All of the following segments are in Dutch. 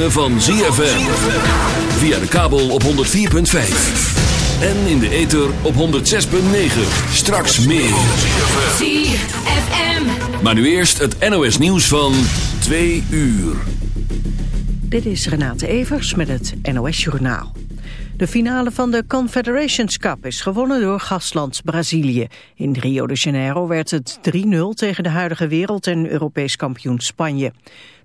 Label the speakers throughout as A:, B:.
A: ritme van ZFM. Via de kabel op 104.5. En in de ether op 106.9. Straks meer.
B: ZFM.
A: Maar nu eerst het NOS nieuws van 2 uur.
C: Dit is Renate Evers met het NOS Journaal. De finale van de Confederations Cup is gewonnen door gastland Brazilië. In Rio de Janeiro werd het 3-0 tegen de huidige wereld- en Europees kampioen Spanje.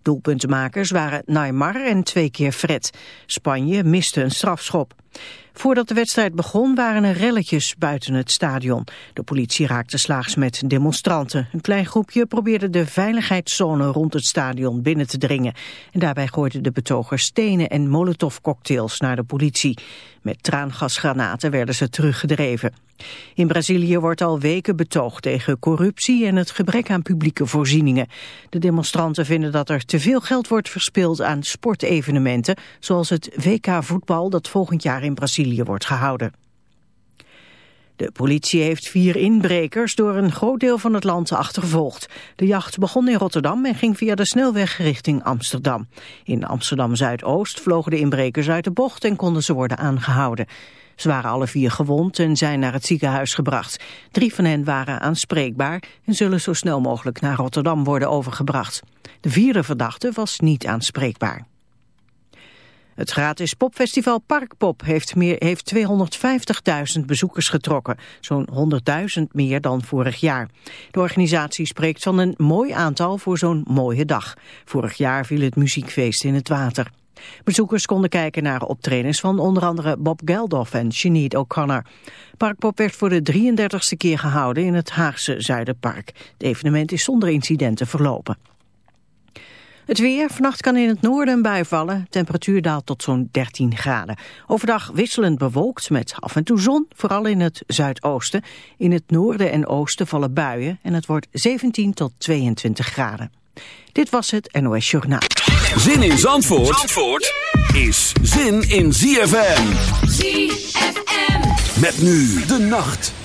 C: Doelpuntenmakers waren Neymar en twee keer Fred. Spanje miste een strafschop. Voordat de wedstrijd begon waren er relletjes buiten het stadion. De politie raakte slaags met demonstranten. Een klein groepje probeerde de veiligheidszone rond het stadion binnen te dringen. En daarbij gooiden de betogers stenen en molotovcocktails naar de politie. Met traangasgranaten werden ze teruggedreven. In Brazilië wordt al weken betoogd tegen corruptie en het gebrek aan publieke voorzieningen. De demonstranten vinden dat er te veel geld wordt verspild aan sportevenementen, zoals het WK voetbal dat volgend jaar in Brazilië wordt gehouden. De politie heeft vier inbrekers door een groot deel van het land achtervolgd. De jacht begon in Rotterdam en ging via de snelweg richting Amsterdam. In Amsterdam-Zuidoost vlogen de inbrekers uit de bocht en konden ze worden aangehouden. Ze waren alle vier gewond en zijn naar het ziekenhuis gebracht. Drie van hen waren aanspreekbaar en zullen zo snel mogelijk naar Rotterdam worden overgebracht. De vierde verdachte was niet aanspreekbaar. Het gratis popfestival Parkpop heeft, meer, heeft 250.000 bezoekers getrokken. Zo'n 100.000 meer dan vorig jaar. De organisatie spreekt van een mooi aantal voor zo'n mooie dag. Vorig jaar viel het muziekfeest in het water. Bezoekers konden kijken naar optredens van onder andere Bob Geldof en Sinead O'Connor. Parkpop werd voor de 33ste keer gehouden in het Haagse Zuiderpark. Het evenement is zonder incidenten verlopen. Het weer, vannacht kan in het noorden een bui vallen. Temperatuur daalt tot zo'n 13 graden. Overdag wisselend bewolkt met af en toe zon, vooral in het zuidoosten. In het noorden en oosten vallen buien en het wordt 17 tot 22 graden. Dit was het NOS Journaal.
A: Zin in Zandvoort, Zandvoort is zin in ZFM.
B: ZFM.
A: Met nu de nacht.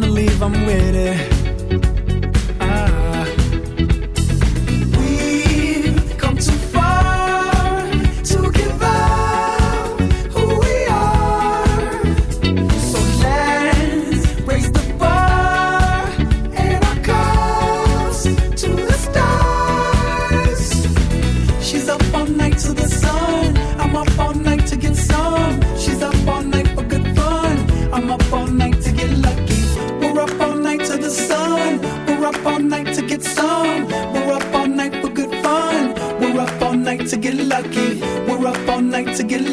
D: wanna leave, I'm with it.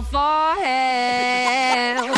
E: down for
B: hell.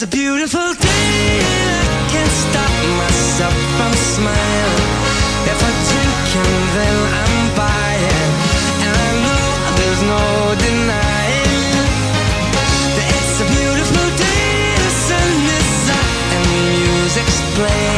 F: It's a beautiful day and I can't stop myself from smiling. If I drink and then I'm buying, and I know there's no denying that it's a beautiful day. The sun is up and the music's playing.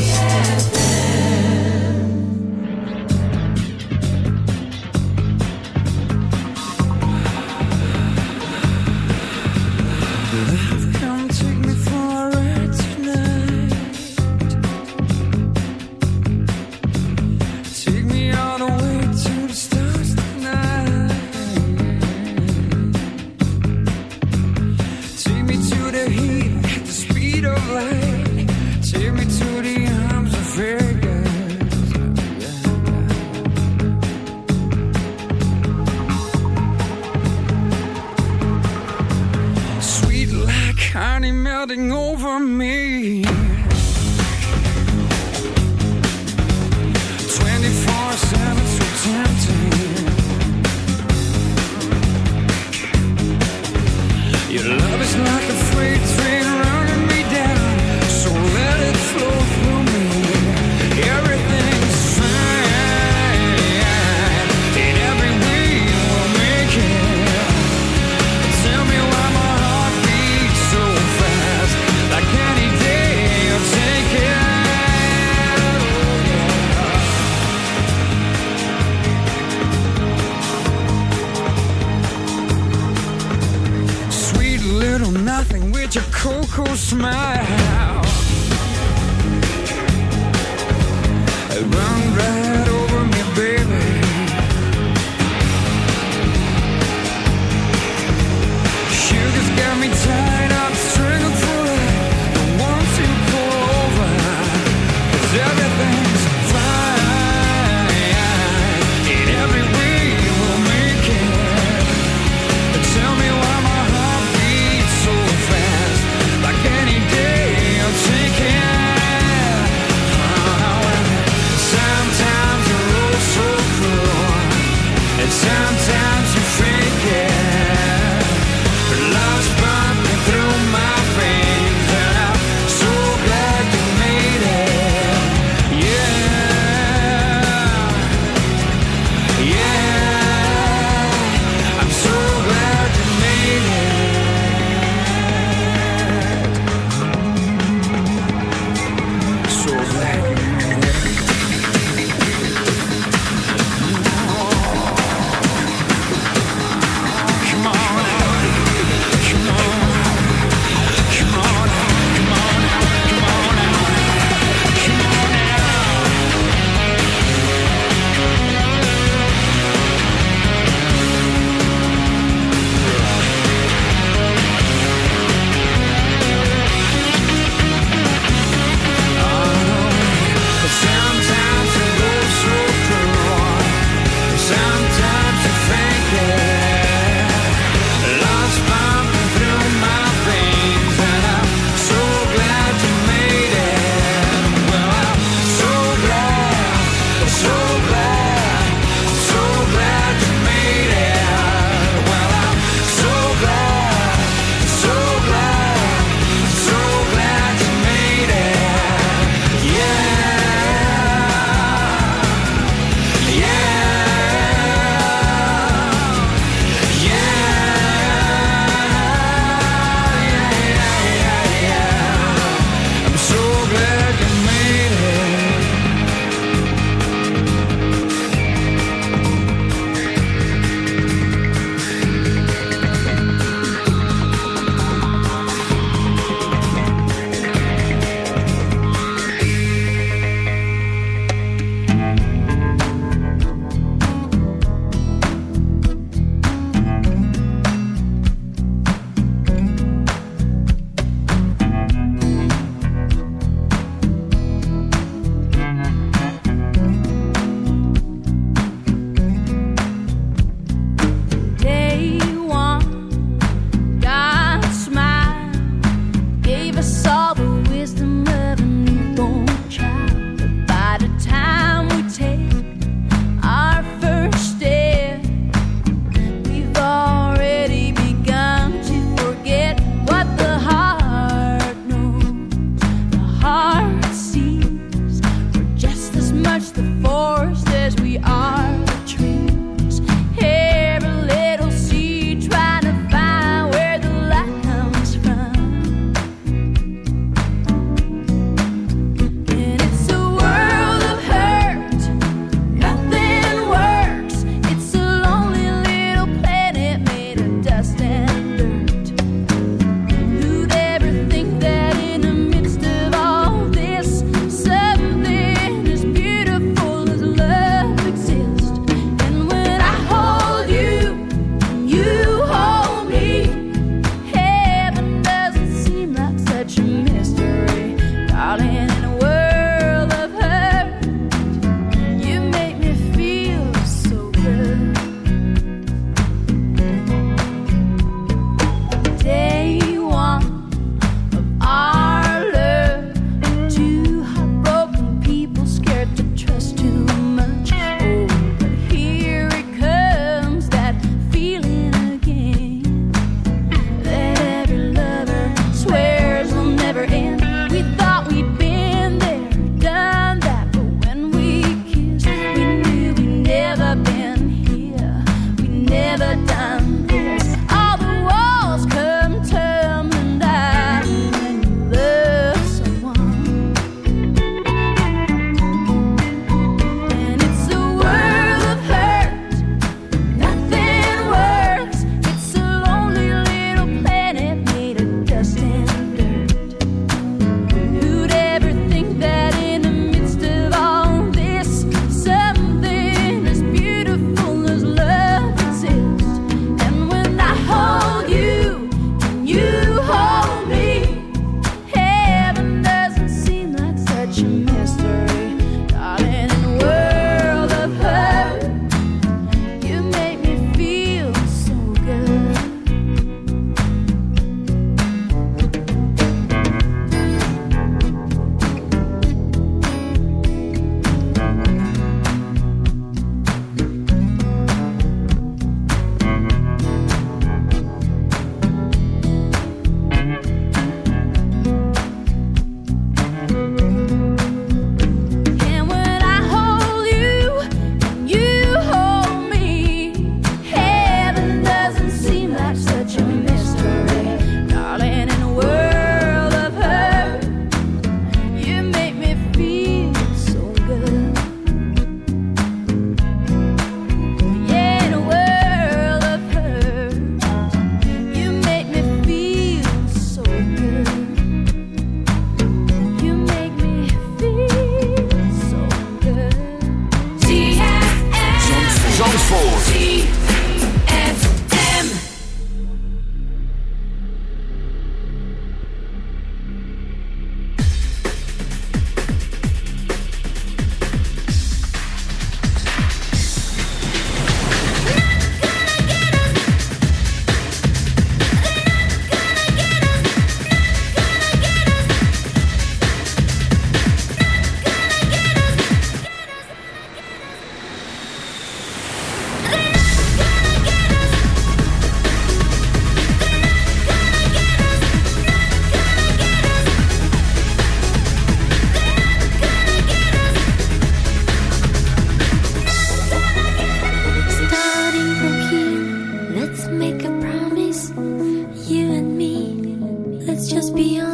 G: just beyond.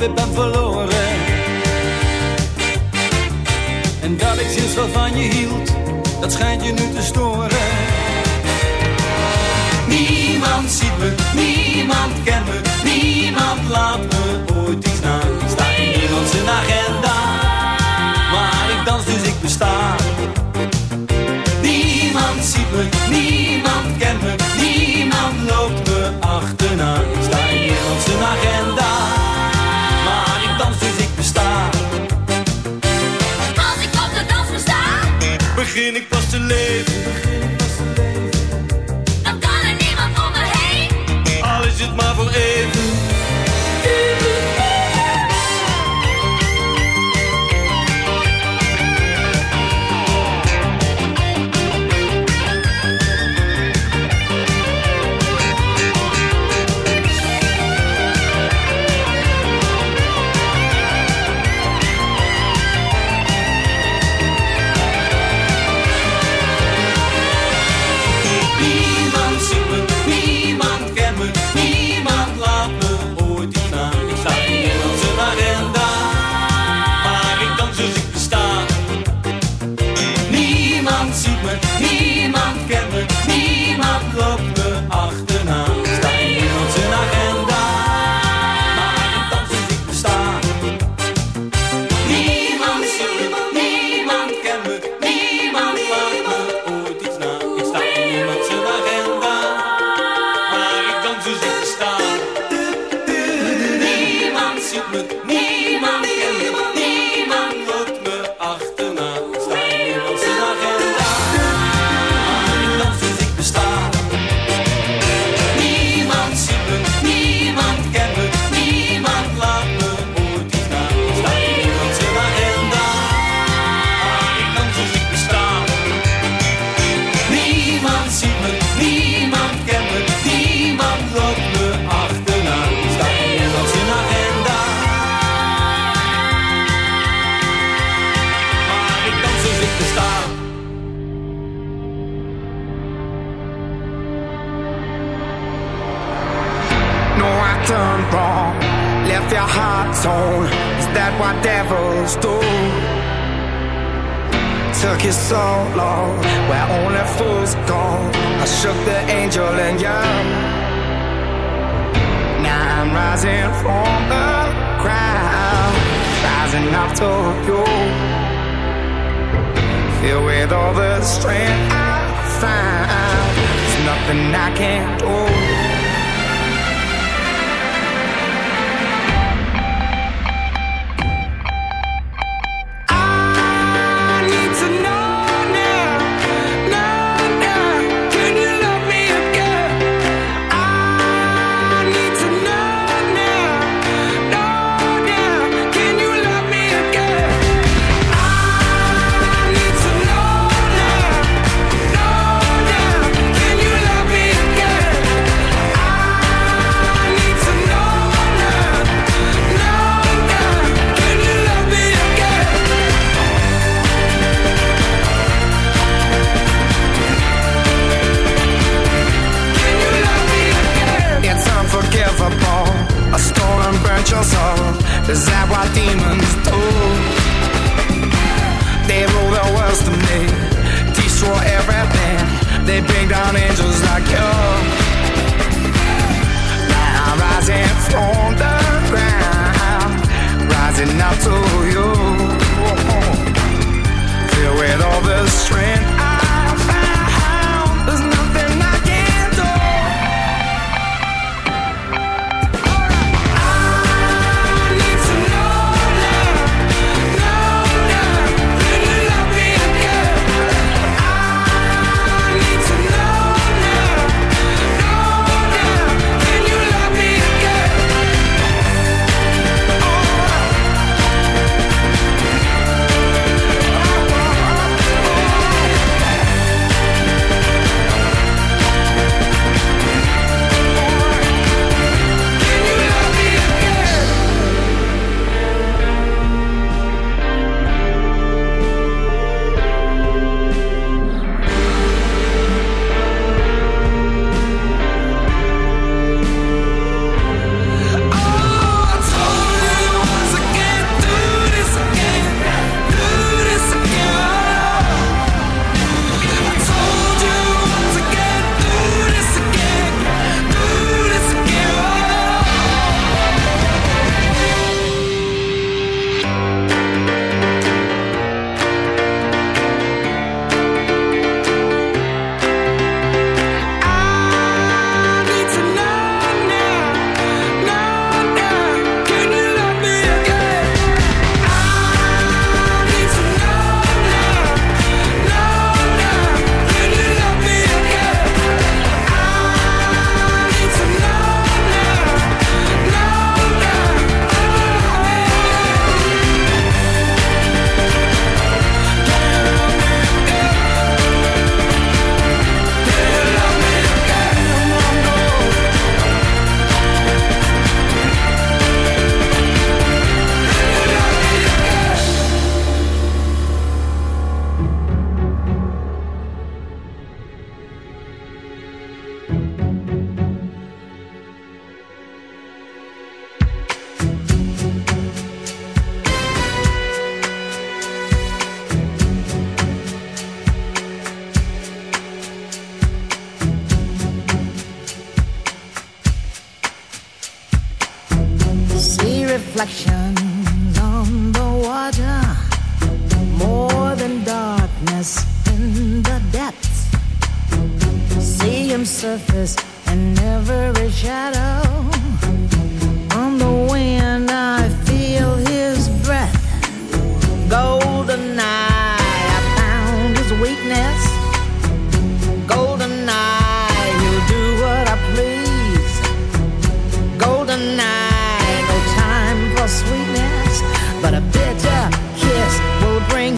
H: hoop ben verloren. En dat ik sinds van je hield, dat schijnt je nu te storen. Niemand ziet me, niemand kent me, niemand laat me ooit iets na. Sta in niemand agenda, maar ik dans dus ik besta. Niemand ziet me, niemand kent me, niemand loopt me achterna. Sta in niemand agenda. maar voor even.